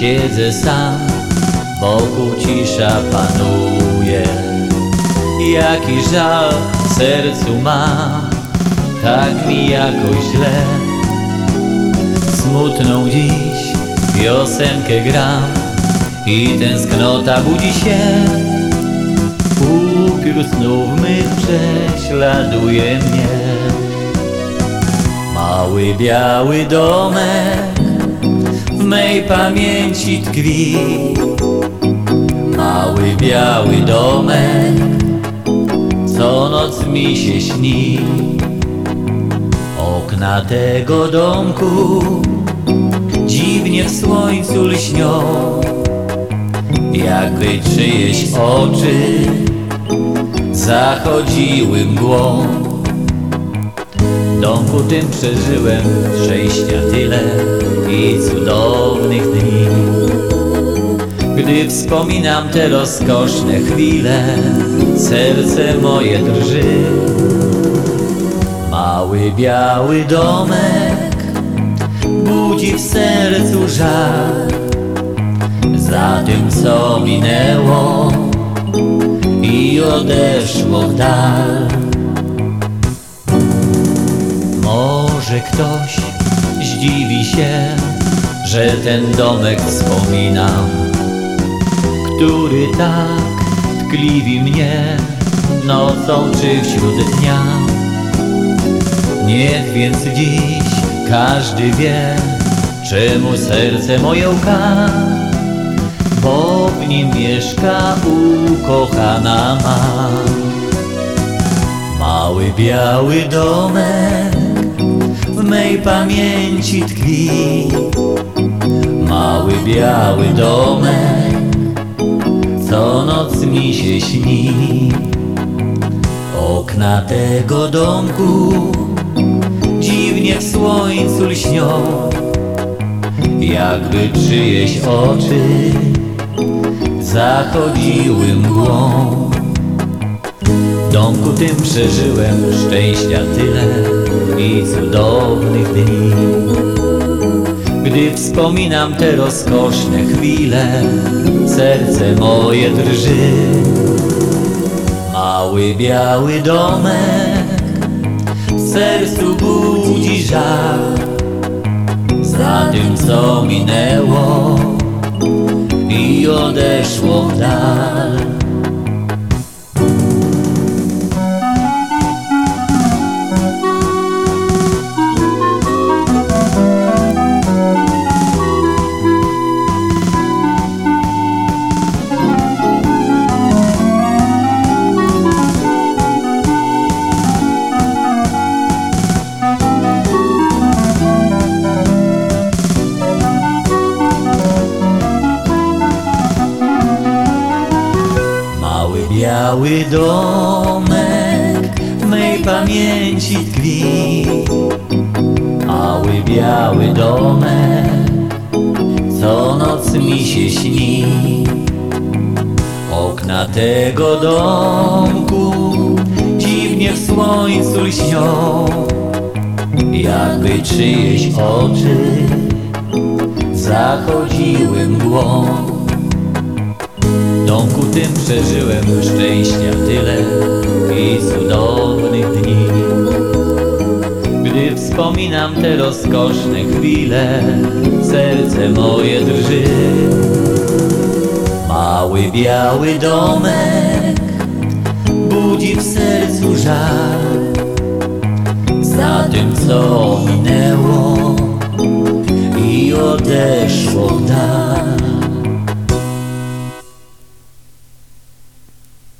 siedzę sam, wokół cisza panuje. Jaki żal w sercu mam, tak mi jakoś źle. Smutną dziś piosenkę gram i tęsknota budzi się. Upiór snów mych prześladuje mnie. Mały biały domek mej pamięci tkwi. Mały biały domek, co noc mi się śni. Okna tego domku dziwnie w słońcu lśnią, jakby czyjeś oczy zachodziły mgłą. W domku tym przeżyłem szczęścia tyle i cudownych dni. Gdy wspominam te rozkoszne chwile, serce moje drży. Mały biały domek budzi w sercu żal za tym, co minęło i odeszło w dal. Może ktoś zdziwi się, że ten domek wspominam, który tak tkliwi mnie nocą czy wśród dnia. Niech więc dziś każdy wie, czemu serce moje łka, bo w nim mieszka ukochana ma. Mały biały domek mej pamięci tkwi. Mały biały domek, co noc mi się śni. Okna tego domku dziwnie w słońcu lśnią, jakby czyjeś oczy zachodziły mgłą. Domku tym przeżyłem szczęścia tyle i cudownych dni. Gdy wspominam te rozkoszne chwile, serce moje drży. Mały biały domek w sercu budzi żal za tym, co minęło i odeszło w dal. Biały domek w mej pamięci tkwi. Mały biały domek, co noc mi się śni. Okna tego domku dziwnie w słońcu lśnią, jakby czyjeś oczy zachodziły mgłą. Domku tym przeżyłem szczęścia tyle i cudownych dni. Gdy wspominam te rozkoszne chwile, serce moje drży. Mały biały domek budzi w sercu żal za tym, co minęło